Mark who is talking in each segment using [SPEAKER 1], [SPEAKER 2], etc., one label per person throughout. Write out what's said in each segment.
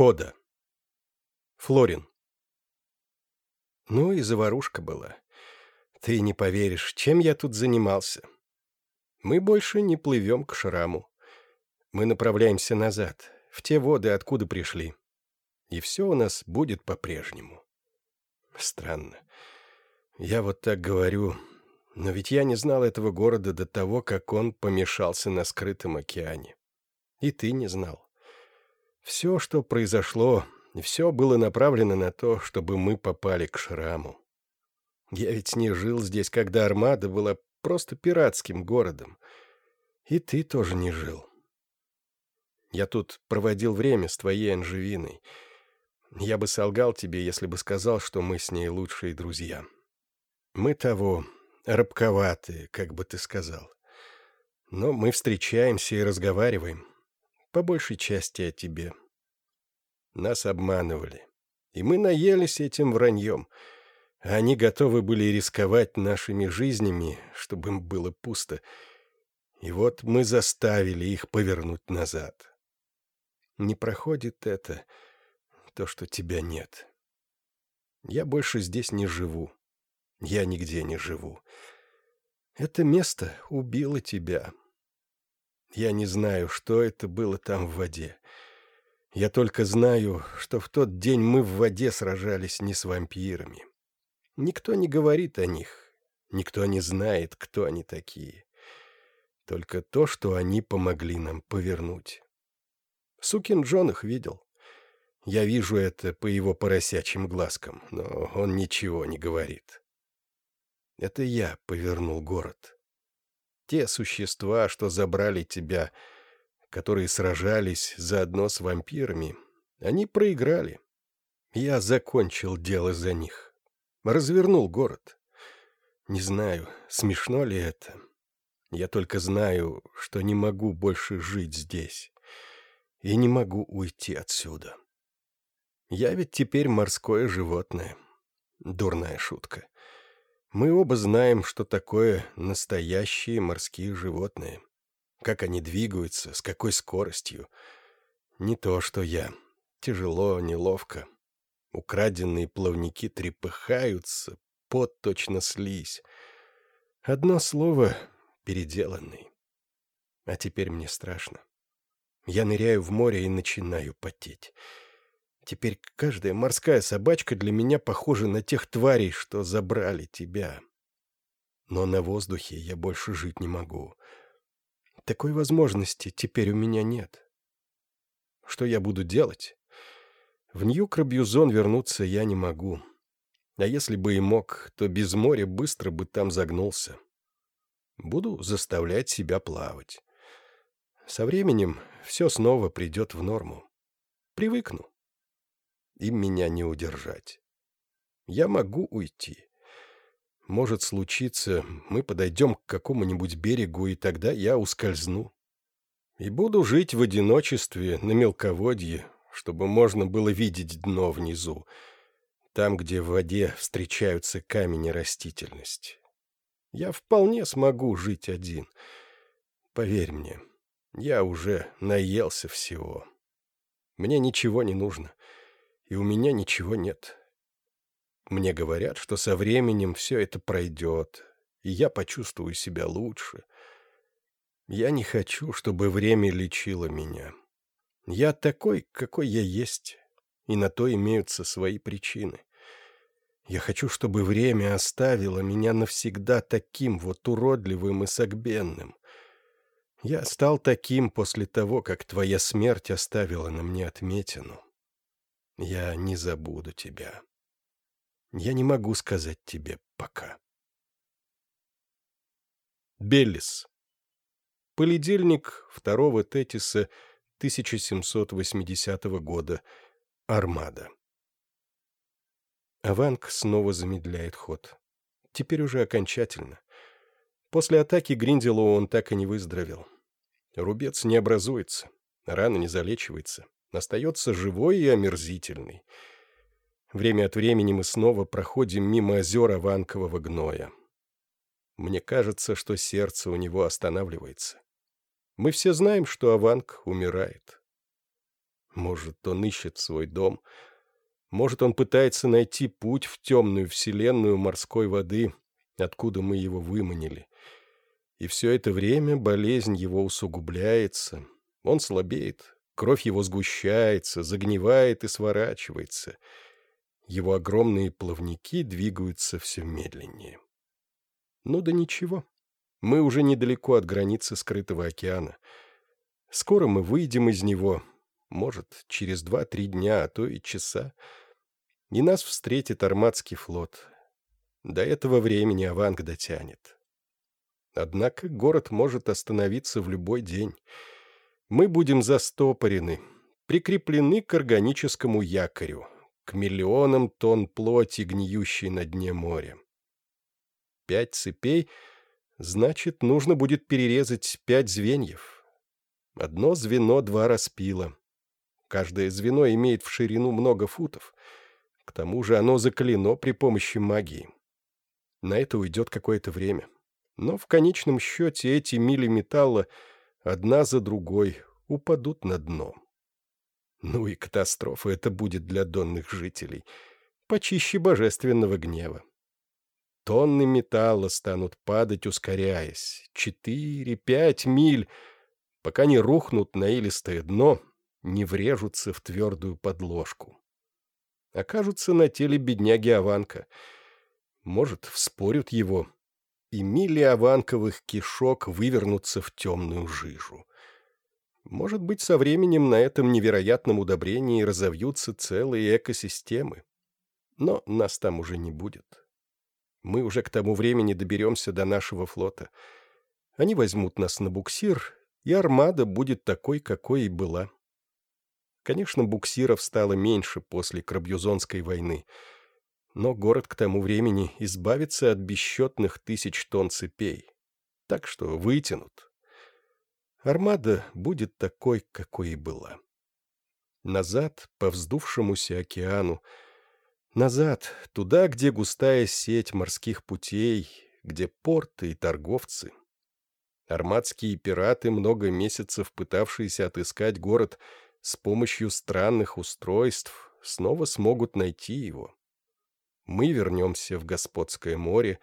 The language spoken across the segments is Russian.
[SPEAKER 1] Кода. Флорин. Ну и заварушка была. Ты не поверишь, чем я тут занимался. Мы больше не плывем к шраму. Мы направляемся назад, в те воды, откуда пришли. И все у нас будет по-прежнему. Странно. Я вот так говорю, но ведь я не знал этого города до того, как он помешался на скрытом океане. И ты не знал. Все, что произошло, все было направлено на то, чтобы мы попали к шраму. Я ведь не жил здесь, когда Армада была просто пиратским городом. И ты тоже не жил. Я тут проводил время с твоей Анжевиной. Я бы солгал тебе, если бы сказал, что мы с ней лучшие друзья. Мы того, рабковатые, как бы ты сказал. Но мы встречаемся и разговариваем. По большей части о тебе. Нас обманывали. И мы наелись этим враньем. Они готовы были рисковать нашими жизнями, чтобы им было пусто. И вот мы заставили их повернуть назад. Не проходит это, то, что тебя нет. Я больше здесь не живу. Я нигде не живу. Это место убило тебя. Я не знаю, что это было там в воде. Я только знаю, что в тот день мы в воде сражались не с вампирами. Никто не говорит о них, никто не знает, кто они такие. Только то, что они помогли нам повернуть. Сукин Джон их видел. Я вижу это по его поросячьим глазкам, но он ничего не говорит. Это я повернул город. Те существа, что забрали тебя, — которые сражались заодно с вампирами, они проиграли. Я закончил дело за них. Развернул город. Не знаю, смешно ли это. Я только знаю, что не могу больше жить здесь. И не могу уйти отсюда. Я ведь теперь морское животное. Дурная шутка. Мы оба знаем, что такое настоящие морские животные как они двигаются, с какой скоростью. Не то, что я. Тяжело, неловко. Украденные плавники трепыхаются, пот точно слизь. Одно слово — переделанный. А теперь мне страшно. Я ныряю в море и начинаю потеть. Теперь каждая морская собачка для меня похожа на тех тварей, что забрали тебя. Но на воздухе я больше жить не могу. Такой возможности теперь у меня нет. Что я буду делать? В Нью-Крабьюзон вернуться я не могу. А если бы и мог, то без моря быстро бы там загнулся. Буду заставлять себя плавать. Со временем все снова придет в норму. Привыкну. Им меня не удержать. Я могу уйти. Может случиться, мы подойдем к какому-нибудь берегу, и тогда я ускользну. И буду жить в одиночестве на мелководье, чтобы можно было видеть дно внизу, там, где в воде встречаются камень и растительность. Я вполне смогу жить один. Поверь мне, я уже наелся всего. Мне ничего не нужно, и у меня ничего нет. Мне говорят, что со временем все это пройдет, и я почувствую себя лучше. Я не хочу, чтобы время лечило меня. Я такой, какой я есть, и на то имеются свои причины. Я хочу, чтобы время оставило меня навсегда таким вот уродливым и согбенным. Я стал таким после того, как твоя смерть оставила на мне отметину. Я не забуду тебя. Я не могу сказать тебе пока. Беллис. Поледельник второго Тетиса 1780 года. Армада. Аванг снова замедляет ход. Теперь уже окончательно. После атаки Гринделу он так и не выздоровел. Рубец не образуется, рана не залечивается, остается живой и омерзительный — Время от времени мы снова проходим мимо озера ванкового гноя. Мне кажется, что сердце у него останавливается. Мы все знаем, что Аванг умирает. Может, он ищет свой дом. Может, он пытается найти путь в темную вселенную морской воды, откуда мы его выманили. И все это время болезнь его усугубляется. Он слабеет, кровь его сгущается, загнивает и сворачивается. Его огромные плавники двигаются все медленнее. Ну да ничего. Мы уже недалеко от границы скрытого океана. Скоро мы выйдем из него, может, через два-три дня, а то и часа. И нас встретит армадский флот. До этого времени Аванг дотянет. Однако город может остановиться в любой день. Мы будем застопорены, прикреплены к органическому якорю, к миллионам тонн плоти, гниющей на дне моря. Пять цепей — Значит, нужно будет перерезать пять звеньев. Одно звено два распила. Каждое звено имеет в ширину много футов. К тому же оно закалено при помощи магии. На это уйдет какое-то время. Но в конечном счете эти мили металла одна за другой упадут на дно. Ну и катастрофа это будет для донных жителей, почище божественного гнева. Тонны металла станут падать, ускоряясь. Четыре-пять миль, пока не рухнут на илистое дно, не врежутся в твердую подложку. Окажутся на теле бедняги Аванка. Может, вспорют его, и мили аванковых кишок вывернутся в темную жижу. Может быть, со временем на этом невероятном удобрении разовьются целые экосистемы. Но нас там уже не будет. Мы уже к тому времени доберемся до нашего флота. Они возьмут нас на буксир, и армада будет такой, какой и была. Конечно, буксиров стало меньше после Крабьюзонской войны, но город к тому времени избавится от бесчетных тысяч тонн цепей, так что вытянут. Армада будет такой, какой и была. Назад, по вздувшемуся океану, Назад, туда, где густая сеть морских путей, где порты и торговцы. Армадские пираты, много месяцев пытавшиеся отыскать город с помощью странных устройств, снова смогут найти его. Мы вернемся в Господское море,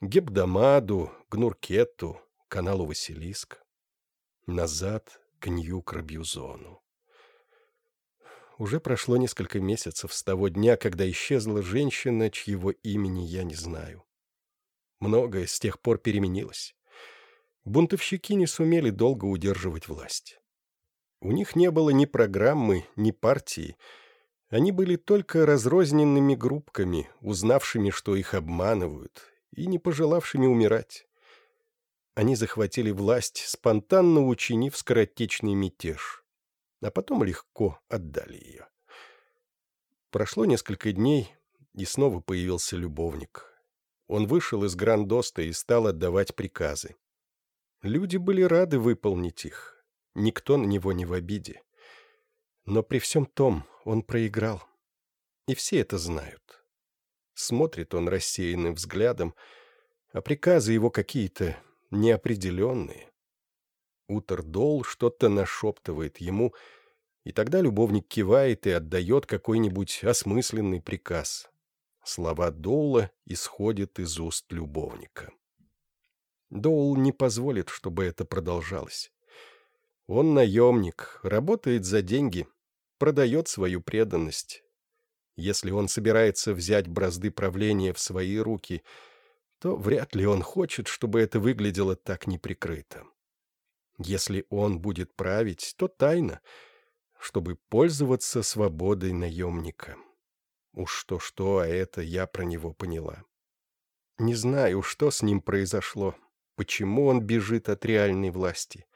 [SPEAKER 1] Гебдамаду, Гнуркету, каналу Василиск. Назад к Нью-Крабьюзону. Уже прошло несколько месяцев с того дня, когда исчезла женщина, чьего имени я не знаю. Многое с тех пор переменилось. Бунтовщики не сумели долго удерживать власть. У них не было ни программы, ни партии. Они были только разрозненными группками, узнавшими, что их обманывают, и не пожелавшими умирать. Они захватили власть, спонтанно учинив скоротечный мятеж а потом легко отдали ее. Прошло несколько дней, и снова появился любовник. Он вышел из Грандоста и стал отдавать приказы. Люди были рады выполнить их. Никто на него не в обиде. Но при всем том он проиграл. И все это знают. Смотрит он рассеянным взглядом, а приказы его какие-то неопределенные. Утердол что-то нашептывает ему, и тогда любовник кивает и отдает какой-нибудь осмысленный приказ. Слова Доула исходят из уст любовника. Доул не позволит, чтобы это продолжалось. Он наемник, работает за деньги, продает свою преданность. Если он собирается взять бразды правления в свои руки, то вряд ли он хочет, чтобы это выглядело так неприкрыто. Если он будет править, то тайно, чтобы пользоваться свободой наемника. Уж что-что, а это я про него поняла. Не знаю, что с ним произошло, почему он бежит от реальной власти.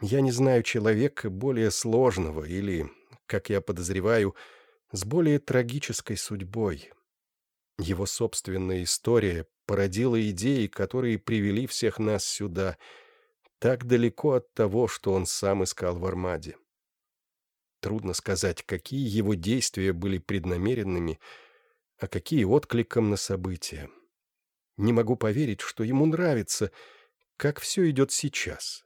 [SPEAKER 1] Я не знаю человека более сложного или, как я подозреваю, с более трагической судьбой. Его собственная история породила идеи, которые привели всех нас сюда — так далеко от того, что он сам искал в Армаде. Трудно сказать, какие его действия были преднамеренными, а какие откликом на события. Не могу поверить, что ему нравится, как все идет сейчас,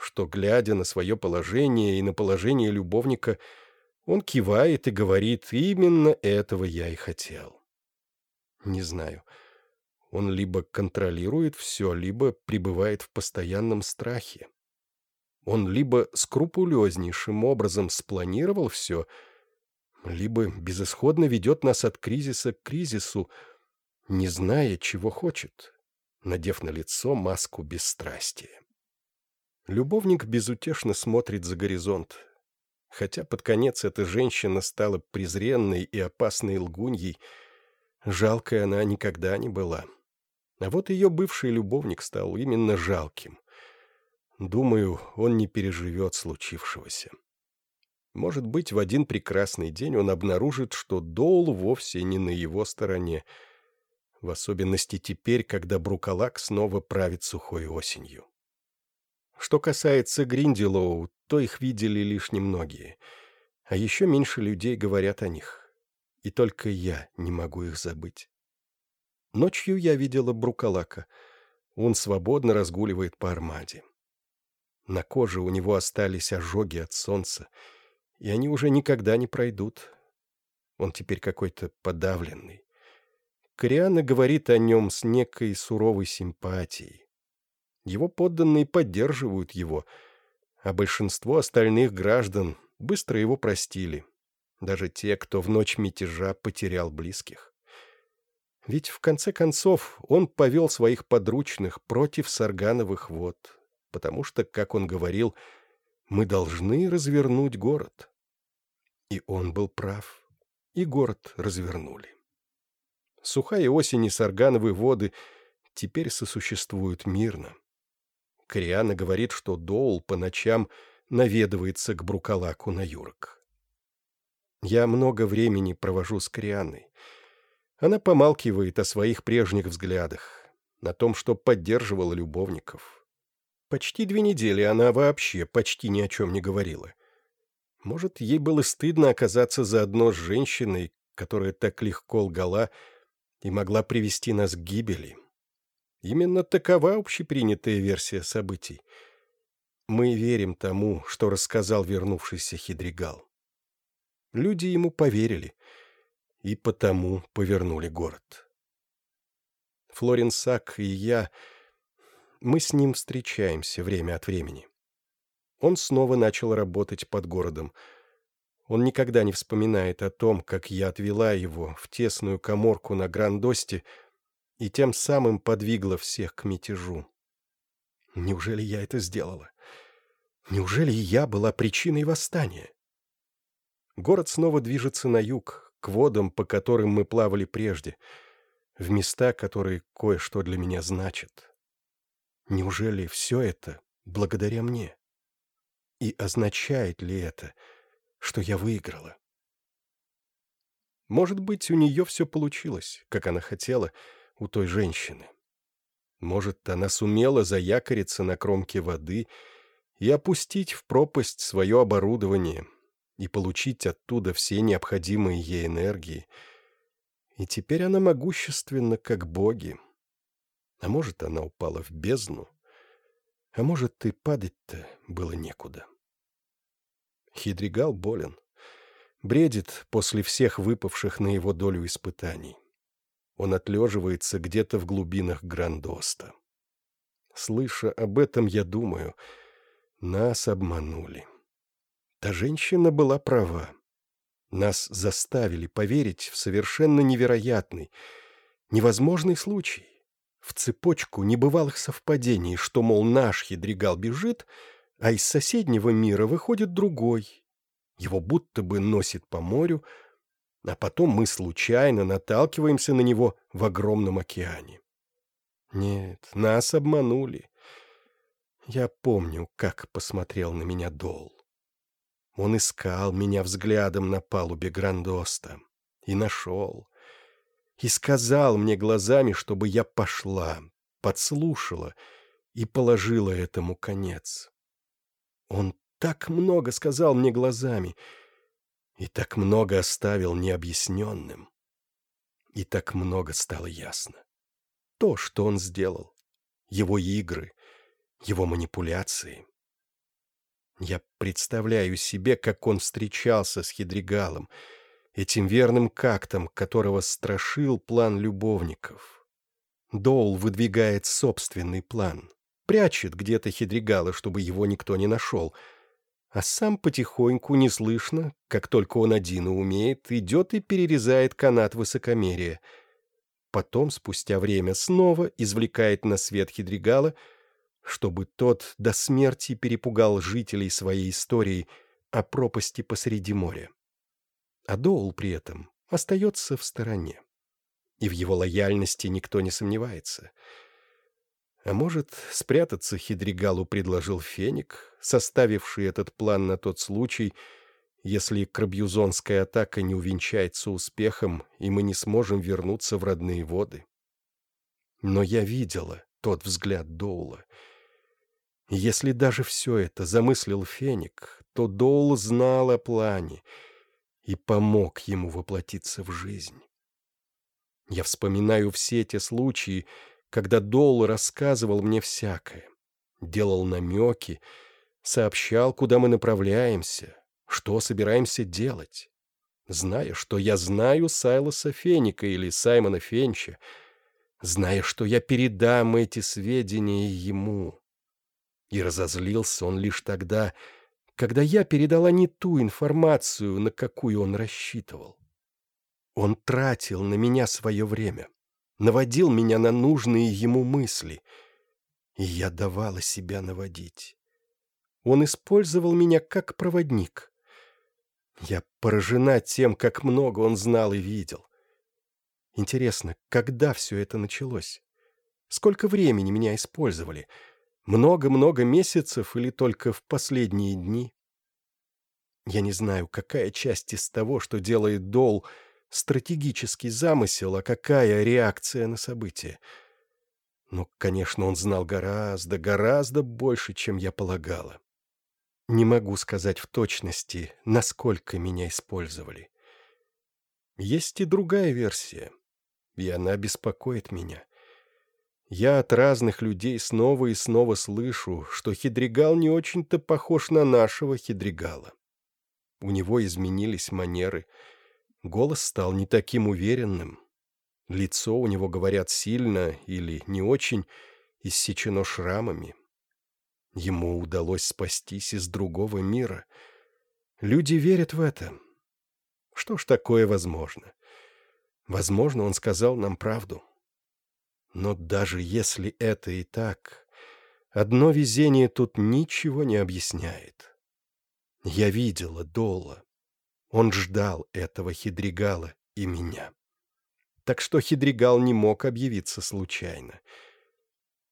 [SPEAKER 1] что, глядя на свое положение и на положение любовника, он кивает и говорит, именно этого я и хотел. Не знаю, он либо контролирует все, либо пребывает в постоянном страхе. Он либо скрупулезнейшим образом спланировал все, либо безысходно ведет нас от кризиса к кризису, не зная, чего хочет, надев на лицо маску бесстрастия. Любовник безутешно смотрит за горизонт, хотя под конец эта женщина стала презренной и опасной лгуньей, жалкой она никогда не была. А вот ее бывший любовник стал именно жалким. Думаю, он не переживет случившегося. Может быть, в один прекрасный день он обнаружит, что Доул вовсе не на его стороне, в особенности теперь, когда Брукалак снова правит сухой осенью. Что касается Гриндилоу, то их видели лишь немногие, а еще меньше людей говорят о них. И только я не могу их забыть. Ночью я видела Брукалака. Он свободно разгуливает по армаде. На коже у него остались ожоги от солнца, и они уже никогда не пройдут. Он теперь какой-то подавленный. Кориана говорит о нем с некой суровой симпатией. Его подданные поддерживают его, а большинство остальных граждан быстро его простили, даже те, кто в ночь мятежа потерял близких. Ведь, в конце концов, он повел своих подручных против Саргановых вод, потому что, как он говорил, мы должны развернуть город. И он был прав, и город развернули. Сухая осень и Саргановые воды теперь сосуществуют мирно. Кориана говорит, что Доул по ночам наведывается к Брукалаку на юрок. Я много времени провожу с Корианой. Она помалкивает о своих прежних взглядах, на том, что поддерживала любовников, Почти две недели она вообще почти ни о чем не говорила. Может, ей было стыдно оказаться заодно с женщиной, которая так легко лгала и могла привести нас к гибели. Именно такова общепринятая версия событий. Мы верим тому, что рассказал вернувшийся Хидригал. Люди ему поверили и потому повернули город. Флорин Сак и я мы с ним встречаемся время от времени. Он снова начал работать под городом. Он никогда не вспоминает о том, как я отвела его в тесную коморку на Грандосте и тем самым подвигла всех к мятежу. Неужели я это сделала? Неужели я была причиной восстания? Город снова движется на юг, к водам, по которым мы плавали прежде, в места, которые кое-что для меня значат. Неужели все это благодаря мне? И означает ли это, что я выиграла? Может быть, у нее все получилось, как она хотела, у той женщины. Может, она сумела заякориться на кромке воды и опустить в пропасть свое оборудование и получить оттуда все необходимые ей энергии. И теперь она могущественна, как боги. А может, она упала в бездну, а может, и падать-то было некуда. Хидригал болен. Бредит после всех выпавших на его долю испытаний. Он отлеживается где-то в глубинах Грандоста. Слыша об этом, я думаю, нас обманули. Та женщина была права. Нас заставили поверить в совершенно невероятный, невозможный случай в цепочку небывалых совпадений, что, мол, наш хидригал бежит, а из соседнего мира выходит другой. Его будто бы носит по морю, а потом мы случайно наталкиваемся на него в огромном океане. Нет, нас обманули. Я помню, как посмотрел на меня Дол. Он искал меня взглядом на палубе Грандоста и нашел и сказал мне глазами, чтобы я пошла, подслушала и положила этому конец. Он так много сказал мне глазами и так много оставил необъясненным. И так много стало ясно. То, что он сделал, его игры, его манипуляции, Я представляю себе, как он встречался с Хидригалом, этим верным кактом, которого страшил план любовников. Доул выдвигает собственный план, прячет где-то Хидригала, чтобы его никто не нашел, а сам потихоньку, неслышно, как только он один и умеет, идет и перерезает канат высокомерия. Потом, спустя время, снова извлекает на свет Хидригала, чтобы тот до смерти перепугал жителей своей истории о пропасти посреди моря. А Доул при этом остается в стороне. И в его лояльности никто не сомневается — а может, спрятаться Хидригалу предложил Феник, составивший этот план на тот случай, если крабьюзонская атака не увенчается успехом, и мы не сможем вернуться в родные воды. Но я видела тот взгляд Доула. Если даже все это замыслил Феник, то Доул знал о плане и помог ему воплотиться в жизнь. Я вспоминаю все те случаи, когда Дол рассказывал мне всякое, делал намеки, сообщал, куда мы направляемся, что собираемся делать. Зная, что я знаю Сайлоса Феника или Саймона Фенча, зная, что я передам эти сведения ему. И разозлился он лишь тогда, когда я передала не ту информацию, на какую он рассчитывал. Он тратил на меня свое время наводил меня на нужные ему мысли, и я давала себя наводить. Он использовал меня как проводник. Я поражена тем, как много он знал и видел. Интересно, когда все это началось? Сколько времени меня использовали? Много-много месяцев или только в последние дни? Я не знаю, какая часть из того, что делает Дол, — стратегический замысел, а какая реакция на события. Ну, конечно, он знал гораздо, гораздо больше, чем я полагала. Не могу сказать в точности, насколько меня использовали. Есть и другая версия, и она беспокоит меня. Я от разных людей снова и снова слышу, что Хидригал не очень-то похож на нашего Хидригала. У него изменились манеры — Голос стал не таким уверенным. Лицо у него, говорят, сильно или не очень иссечено шрамами. Ему удалось спастись из другого мира. Люди верят в это. Что ж такое возможно? Возможно, он сказал нам правду. Но даже если это и так, одно везение тут ничего не объясняет. Я видела Дола. Он ждал этого Хидригала и меня. Так что Хидригал не мог объявиться случайно.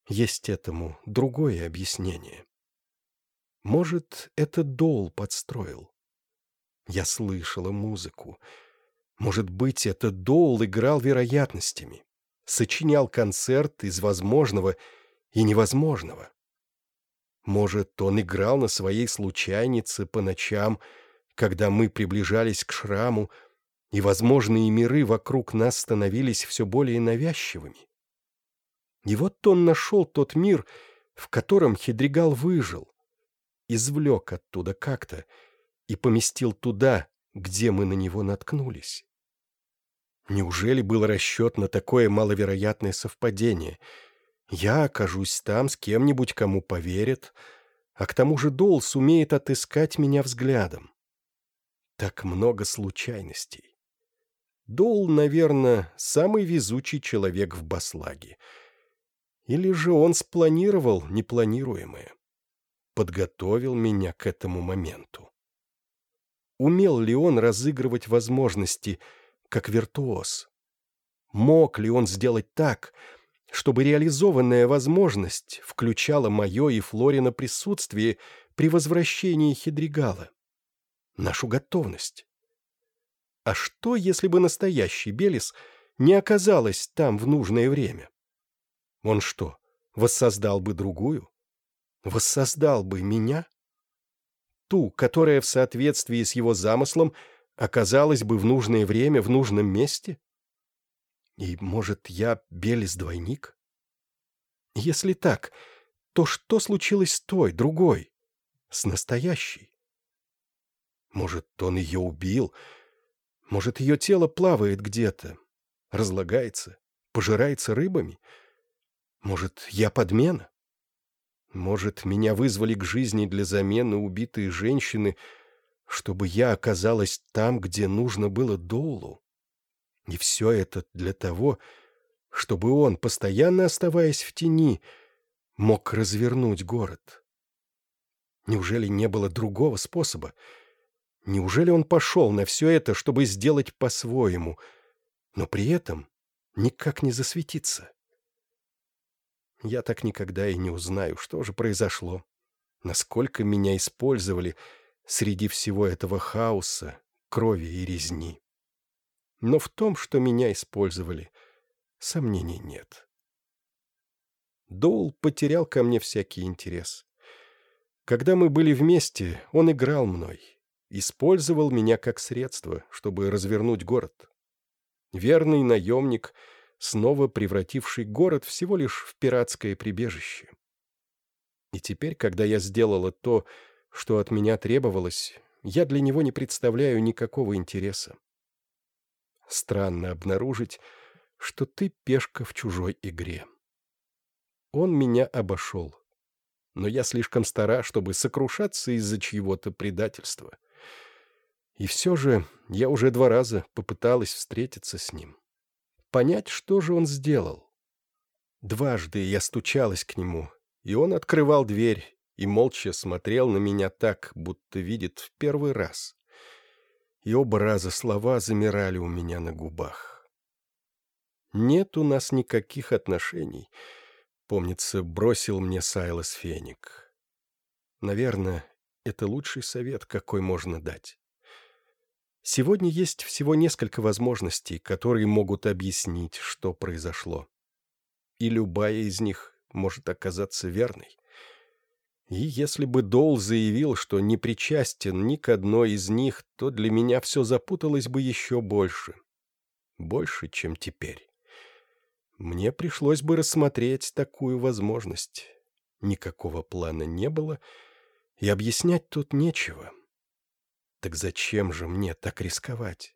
[SPEAKER 1] Есть этому другое объяснение. Может, это Дол подстроил. Я слышала музыку. Может быть, это Доул играл вероятностями, сочинял концерт из возможного и невозможного. Может, он играл на своей случайнице по ночам, когда мы приближались к шраму, и возможные миры вокруг нас становились все более навязчивыми. И вот он нашел тот мир, в котором Хидригал выжил, извлек оттуда как-то и поместил туда, где мы на него наткнулись. Неужели был расчет на такое маловероятное совпадение? Я окажусь там с кем-нибудь, кому поверят, а к тому же Дол сумеет отыскать меня взглядом. Так много случайностей. Дол, наверное, самый везучий человек в Баслаге. Или же он спланировал непланируемое. Подготовил меня к этому моменту. Умел ли он разыгрывать возможности, как виртуоз? Мог ли он сделать так, чтобы реализованная возможность включала мое и Флорина присутствие при возвращении Хидригала? Нашу готовность. А что, если бы настоящий Белис не оказалась там в нужное время? Он что, воссоздал бы другую? Воссоздал бы меня? Ту, которая в соответствии с его замыслом оказалась бы в нужное время в нужном месте? И, может, я Белис-двойник? Если так, то что случилось с той, другой? С настоящей. Может, он ее убил? Может, ее тело плавает где-то, разлагается, пожирается рыбами? Может, я подмена? Может, меня вызвали к жизни для замены убитые женщины, чтобы я оказалась там, где нужно было Доулу? И все это для того, чтобы он, постоянно оставаясь в тени, мог развернуть город. Неужели не было другого способа? Неужели он пошел на все это, чтобы сделать по-своему, но при этом никак не засветиться? Я так никогда и не узнаю, что же произошло, насколько меня использовали среди всего этого хаоса, крови и резни. Но в том, что меня использовали, сомнений нет. Доул потерял ко мне всякий интерес. Когда мы были вместе, он играл мной, использовал меня как средство, чтобы развернуть город. Верный наемник, снова превративший город всего лишь в пиратское прибежище. И теперь, когда я сделала то, что от меня требовалось, я для него не представляю никакого интереса. Странно обнаружить, что ты пешка в чужой игре. Он меня обошел. Но я слишком стара, чтобы сокрушаться из-за чьего-то предательства. И все же я уже два раза попыталась встретиться с ним. Понять, что же он сделал. Дважды я стучалась к нему, и он открывал дверь и молча смотрел на меня так, будто видит в первый раз. И оба раза слова замирали у меня на губах. Нет у нас никаких отношений — Помнится, бросил мне Сайлос Феник. Наверное, это лучший совет, какой можно дать. Сегодня есть всего несколько возможностей, которые могут объяснить, что произошло. И любая из них может оказаться верной. И если бы Дол заявил, что не причастен ни к одной из них, то для меня все запуталось бы еще больше. Больше, чем теперь. Мне пришлось бы рассмотреть такую возможность. Никакого плана не было, и объяснять тут нечего. Так зачем же мне так рисковать?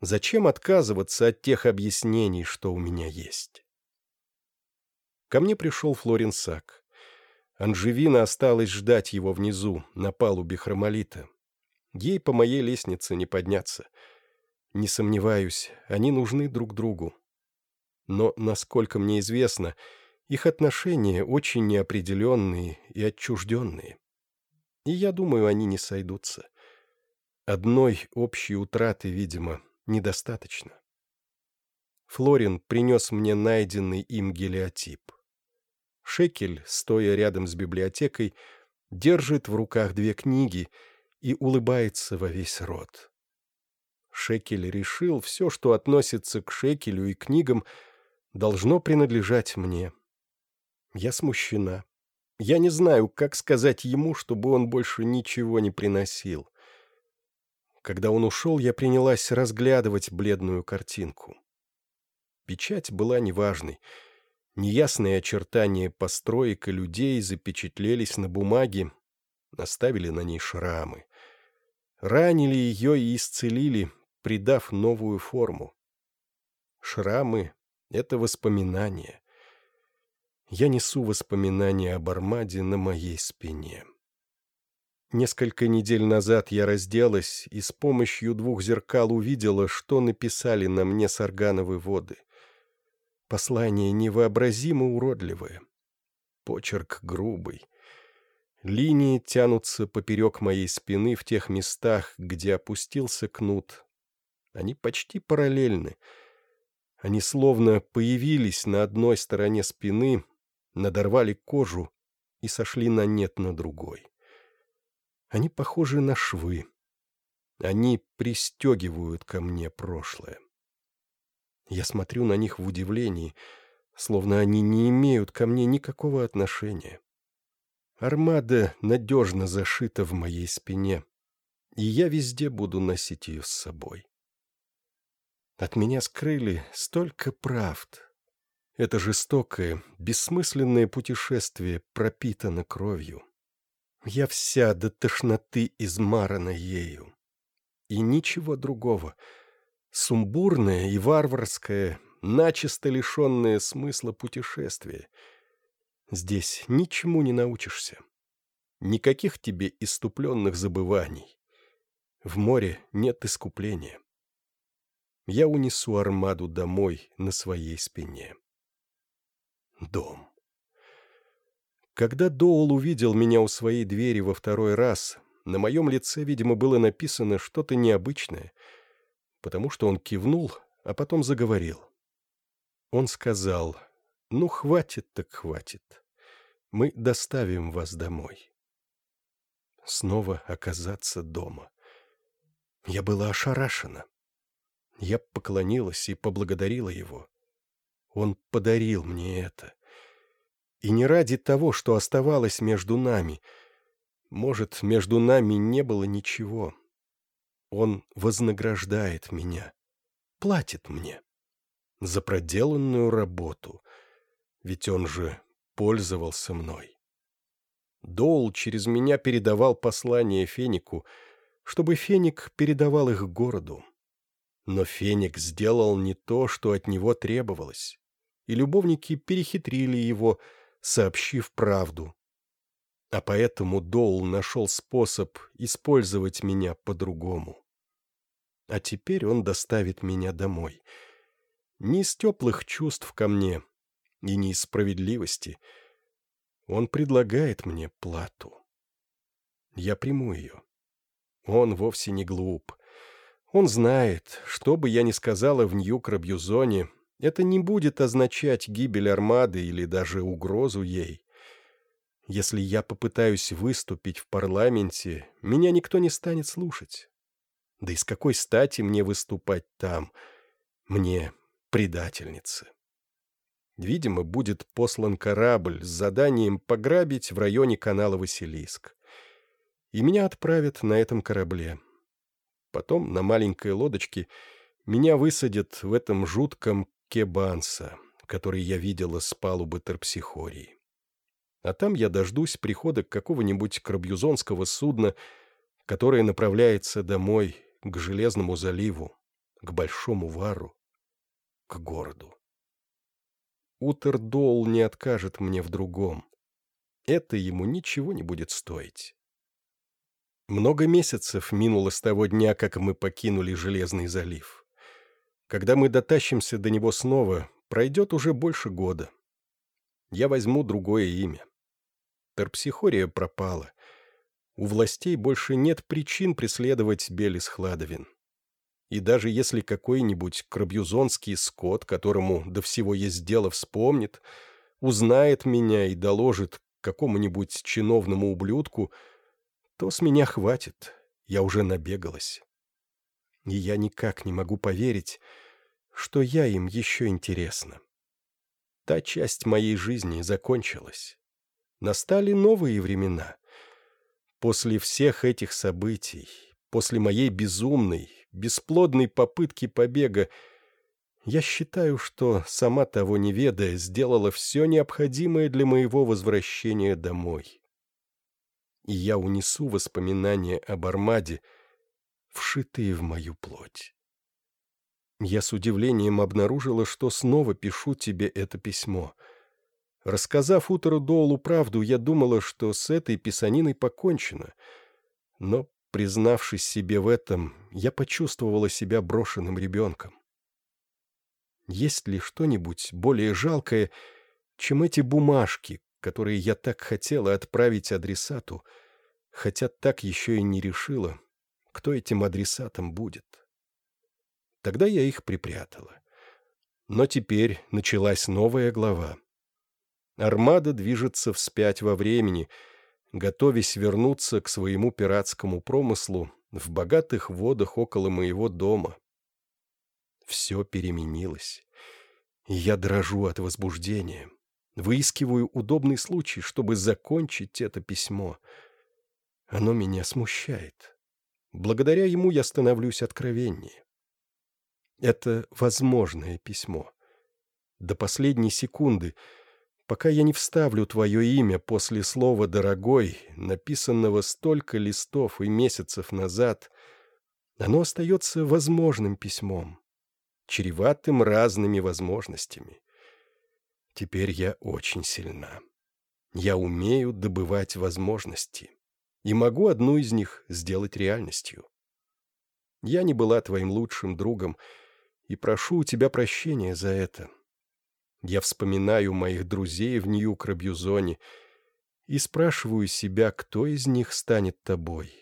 [SPEAKER 1] Зачем отказываться от тех объяснений, что у меня есть? Ко мне пришел Флорин Сак. Анжевина осталась ждать его внизу, на палубе хромолита. Ей по моей лестнице не подняться. Не сомневаюсь, они нужны друг другу но, насколько мне известно, их отношения очень неопределенные и отчужденные. И я думаю, они не сойдутся. Одной общей утраты, видимо, недостаточно. Флорин принес мне найденный им гелиотип. Шекель, стоя рядом с библиотекой, держит в руках две книги и улыбается во весь рот. Шекель решил все, что относится к Шекелю и книгам, должно принадлежать мне. Я смущена. Я не знаю, как сказать ему, чтобы он больше ничего не приносил. Когда он ушел, я принялась разглядывать бледную картинку. Печать была неважной. Неясные очертания построек и людей запечатлелись на бумаге, наставили на ней шрамы. Ранили ее и исцелили, придав новую форму. Шрамы это воспоминание. Я несу воспоминания об Армаде на моей спине. Несколько недель назад я разделась и с помощью двух зеркал увидела, что написали на мне саргановые воды. Послание невообразимо уродливое. Почерк грубый. Линии тянутся поперек моей спины в тех местах, где опустился кнут. Они почти параллельны — они словно появились на одной стороне спины, надорвали кожу и сошли на нет на другой. Они похожи на швы. Они пристегивают ко мне прошлое. Я смотрю на них в удивлении, словно они не имеют ко мне никакого отношения. Армада надежно зашита в моей спине, и я везде буду носить ее с собой. От меня скрыли столько правд. Это жестокое, бессмысленное путешествие пропитано кровью. Я вся до тошноты измарана ею. И ничего другого. Сумбурное и варварское, начисто лишенное смысла путешествие. Здесь ничему не научишься. Никаких тебе иступленных забываний. В море нет искупления. Я унесу армаду домой на своей спине. Дом. Когда Доул увидел меня у своей двери во второй раз, на моем лице, видимо, было написано что-то необычное, потому что он кивнул, а потом заговорил. Он сказал, «Ну, хватит так хватит. Мы доставим вас домой». Снова оказаться дома. Я была ошарашена. Я поклонилась и поблагодарила его. Он подарил мне это. И не ради того, что оставалось между нами. Может, между нами не было ничего. Он вознаграждает меня, платит мне за проделанную работу, ведь он же пользовался мной. Доул через меня передавал послание Фенику, чтобы Феник передавал их городу. Но Феник сделал не то, что от него требовалось, и любовники перехитрили его, сообщив правду. А поэтому Доул нашел способ использовать меня по-другому. А теперь он доставит меня домой. Не из теплых чувств ко мне и не из справедливости. Он предлагает мне плату. Я приму ее. Он вовсе не глуп. Он знает, что бы я ни сказала в Нью-Крабьюзоне, это не будет означать гибель армады или даже угрозу ей. Если я попытаюсь выступить в парламенте, меня никто не станет слушать. Да и с какой стати мне выступать там? Мне, предательнице. Видимо, будет послан корабль с заданием пограбить в районе канала Василиск. И меня отправят на этом корабле. Потом на маленькой лодочке меня высадят в этом жутком Кебанса, который я видела с палубы Терпсихории. А там я дождусь прихода какого-нибудь крабьюзонского судна, которое направляется домой, к Железному заливу, к Большому Вару, к городу. Утердол не откажет мне в другом. Это ему ничего не будет стоить. Много месяцев минуло с того дня, как мы покинули Железный залив. Когда мы дотащимся до него снова, пройдет уже больше года. Я возьму другое имя. Терпсихория пропала. У властей больше нет причин преследовать Белис Хладовин. И даже если какой-нибудь крабьюзонский скот, которому до всего есть дело, вспомнит, узнает меня и доложит какому-нибудь чиновному ублюдку, то с меня хватит, я уже набегалась и я никак не могу поверить, что я им еще интересна. Та часть моей жизни закончилась. Настали новые времена. После всех этих событий, после моей безумной, бесплодной попытки побега, я считаю, что, сама того не ведая, сделала все необходимое для моего возвращения домой. И я унесу воспоминания об Армаде, вшитые в мою плоть. Я с удивлением обнаружила, что снова пишу тебе это письмо. Рассказав Утеру Доулу правду, я думала, что с этой писаниной покончено. Но, признавшись себе в этом, я почувствовала себя брошенным ребенком. Есть ли что-нибудь более жалкое, чем эти бумажки, которые я так хотела отправить адресату, хотя так еще и не решила, кто этим адресатом будет. Тогда я их припрятала. Но теперь началась новая глава. Армада движется вспять во времени, готовясь вернуться к своему пиратскому промыслу в богатых водах около моего дома. Все переменилось, и я дрожу от возбуждения. Выискиваю удобный случай, чтобы закончить это письмо. Оно меня смущает. Благодаря ему я становлюсь откровеннее. Это возможное письмо. До последней секунды, пока я не вставлю твое имя после слова «дорогой», написанного столько листов и месяцев назад, оно остается возможным письмом, чреватым разными возможностями. Теперь я очень сильна. Я умею добывать возможности и могу одну из них сделать реальностью. Я не была твоим лучшим другом и прошу у тебя прощения за это. Я вспоминаю моих друзей в Нью-Крабьюзоне и спрашиваю себя, кто из них станет тобой.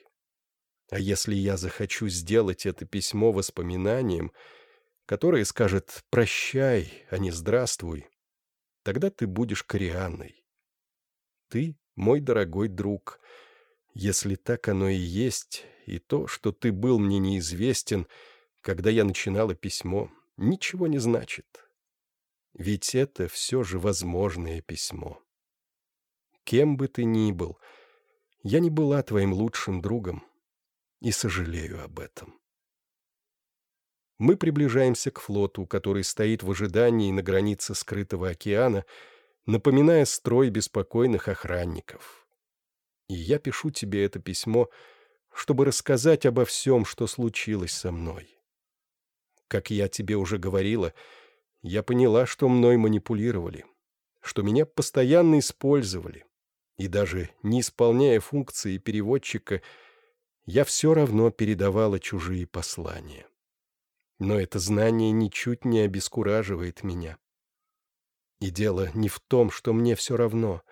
[SPEAKER 1] А если я захочу сделать это письмо воспоминанием, которое скажет «прощай», а не «здравствуй», тогда ты будешь Корианной. Ты мой дорогой друг. Если так оно и есть, и то, что ты был мне неизвестен, когда я начинала письмо, ничего не значит. Ведь это все же возможное письмо. Кем бы ты ни был, я не была твоим лучшим другом и сожалею об этом. Мы приближаемся к флоту, который стоит в ожидании на границе скрытого океана, напоминая строй беспокойных охранников. И я пишу тебе это письмо, чтобы рассказать обо всем, что случилось со мной. Как я тебе уже говорила, — я поняла, что мной манипулировали, что меня постоянно использовали, и даже не исполняя функции переводчика, я все равно передавала чужие послания. Но это знание ничуть не обескураживает меня. И дело не в том, что мне все равно.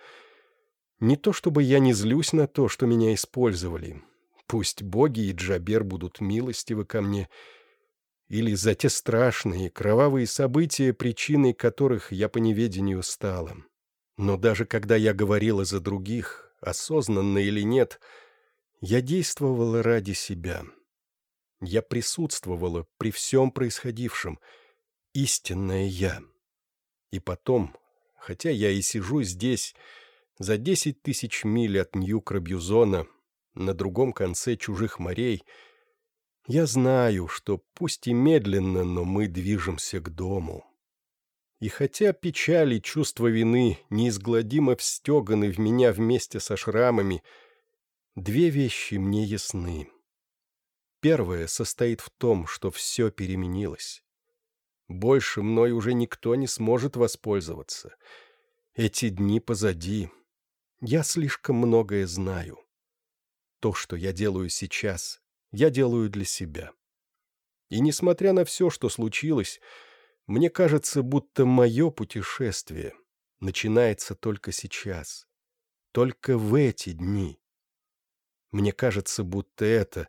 [SPEAKER 1] Не то, чтобы я не злюсь на то, что меня использовали. Пусть боги и Джабер будут милостивы ко мне — или за те страшные, кровавые события, причиной которых я по неведению стала. Но даже когда я говорила за других, осознанно или нет, я действовала ради себя. Я присутствовала при всем происходившем, истинное я. И потом, хотя я и сижу здесь, за десять тысяч миль от Нью-Крабьюзона, на другом конце чужих морей — я знаю, что пусть и медленно, но мы движемся к дому. И хотя печаль и чувство вины неизгладимо встеганы в меня вместе со шрамами, две вещи мне ясны. Первое состоит в том, что все переменилось. Больше мной уже никто не сможет воспользоваться. Эти дни позади. Я слишком многое знаю. То, что я делаю сейчас, я делаю для себя. И несмотря на все, что случилось, мне кажется, будто мое путешествие начинается только сейчас, только в эти дни. Мне кажется, будто это,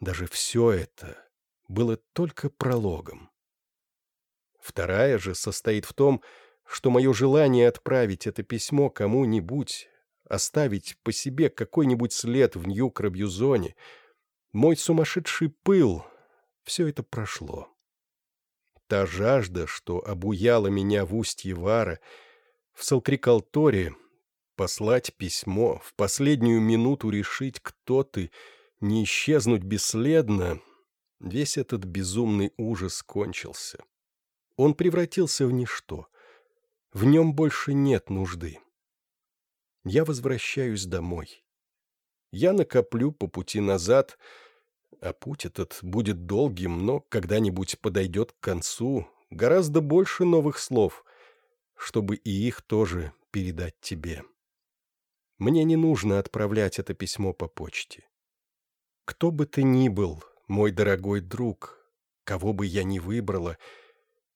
[SPEAKER 1] даже все это, было только прологом. Вторая же состоит в том, что мое желание отправить это письмо кому-нибудь, оставить по себе какой-нибудь след в Нью-Крабьюзоне — мой сумасшедший пыл — все это прошло. Та жажда, что обуяла меня в устье Вара, в Салкрикалторе, послать письмо, в последнюю минуту решить, кто ты, не исчезнуть бесследно, весь этот безумный ужас кончился. Он превратился в ничто. В нем больше нет нужды. Я возвращаюсь домой. Я накоплю по пути назад — а путь этот будет долгим, но когда-нибудь подойдет к концу гораздо больше новых слов, чтобы и их тоже передать тебе. Мне не нужно отправлять это письмо по почте. Кто бы ты ни был, мой дорогой друг, кого бы я ни выбрала,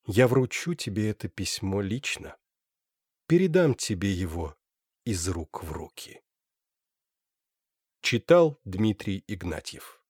[SPEAKER 1] я вручу тебе это письмо лично. Передам тебе его из рук в руки. Читал Дмитрий Игнатьев